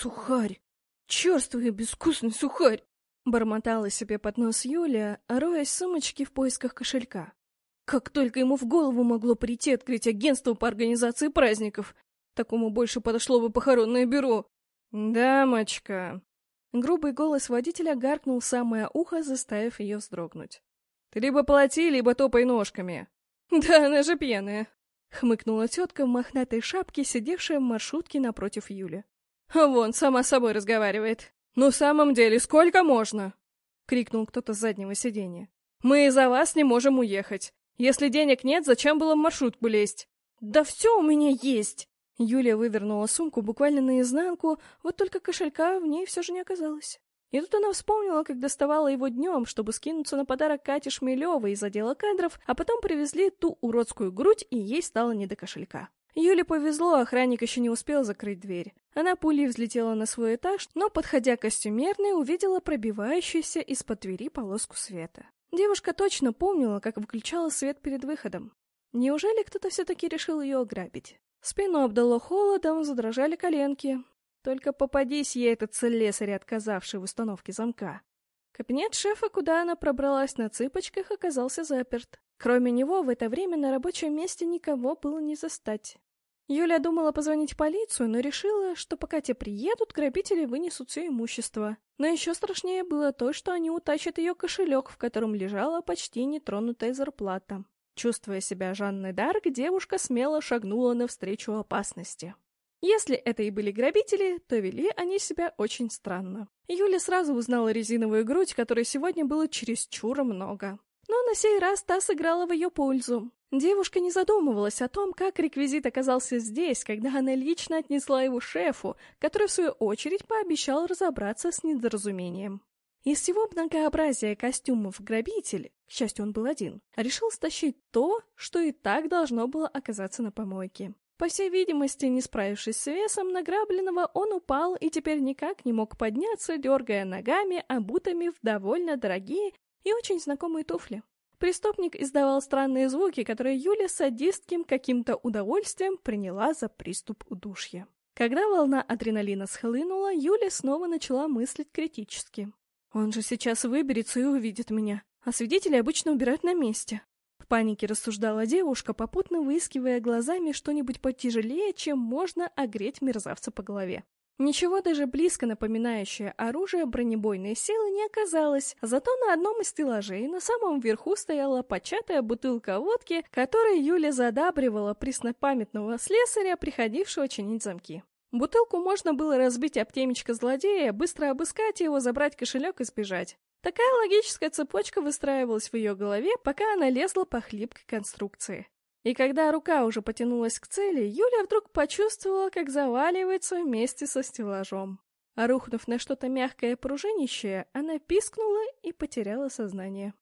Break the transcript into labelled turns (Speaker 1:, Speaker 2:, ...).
Speaker 1: Сухарь! Черствый и безвкусный сухарь! Бормотала себе под нос Юлия, роясь в сумочке в поисках кошелька. Как только ему в голову могло прийти открыть агентство по организации праздников. Такому больше подошло бы похоронное бюро. «Дамочка!» Грубый голос водителя гаркнул самое ухо, заставив ее вздрогнуть. «Ты либо плати, либо топай ножками!» «Да она же пьяная!» — хмыкнула тетка в мохнатой шапке, сидевшая в маршрутке напротив Юли. «А вон, сама собой разговаривает!» «Ну, в самом деле, сколько можно?» — крикнул кто-то с заднего сиденья. «Мы из-за вас не можем уехать. Если денег нет, зачем было в маршрутку лезть?» «Да все у меня есть!» Юлия вывернула сумку буквально наизнанку, вот только кошелька в ней все же не оказалось. И тут она вспомнила, как доставала его днем, чтобы скинуться на подарок Кате Шмелевой из отдела кадров, а потом привезли ту уродскую грудь, и ей стало не до кошелька. Юле повезло, охранник еще не успел закрыть дверь. Она пулей взлетела на свой этаж, но, подходя к костюмерной, увидела пробивающуюся из-под двери полоску света. Девушка точно помнила, как выключала свет перед выходом. Неужели кто-то все-таки решил ее ограбить? Спину обдало холодом, задрожали коленки. Только попадись ей этот слесарь, отказавший в установке замка. Кабинет шефа, куда она пробралась на цыпочках, оказался заперт. Кроме него, в это время на рабочем месте никого было не застать. Юля думала позвонить в полицию, но решила, что пока те приедут, грабители вынесут все имущество. Но еще страшнее было то, что они утащат ее кошелек, в котором лежала почти нетронутая зарплата. Чувствуя себя Жанной Дарк, девушка смело шагнула навстречу опасности. Если это и были грабители, то вели они себя очень странно. Юля сразу узнала резиновую грудь, которой сегодня было чересчур много. Но на сей раз та сыграла в ее пользу. Девушка не задумывалась о том, как реквизит оказался здесь, когда она лично отнесла его шефу, который в свою очередь пообещал разобраться с недоразумением. Из всего многообразия костюмов грабитель, к счастью, он был один, решил стащить то, что и так должно было оказаться на помойке. По всей видимости, не справившись с весом награбленного, он упал и теперь никак не мог подняться, дергая ногами, обутыми в довольно дорогие и очень знакомые туфли. Преступник издавал странные звуки, которые Юля садистским каким-то удовольствием приняла за приступ удушья. Когда волна адреналина схлынула, Юля снова начала мыслить критически. Он же сейчас выберется и увидит меня, а свидетели обычно убирают на месте. Панике рассуждала девушка, попутно выискивая глазами что-нибудь потяжелее, чем можно огреть мерзавца по голове. Ничего даже близко напоминающее оружие бронебойной силы не оказалось, зато на одном из стеллажей на самом верху стояла початая бутылка водки, которой Юля задабривала преснопамятного слесаря, приходившего чинить замки. Бутылку можно было разбить об темечко злодея, быстро обыскать его, забрать кошелек и сбежать. Такая логическая цепочка выстраивалась в ее голове, пока она лезла по хлипкой конструкции. И когда рука уже потянулась к цели, Юля вдруг почувствовала, как заваливается вместе со стеллажом. А рухнув на что-то мягкое и пружинищее, она пискнула и потеряла сознание.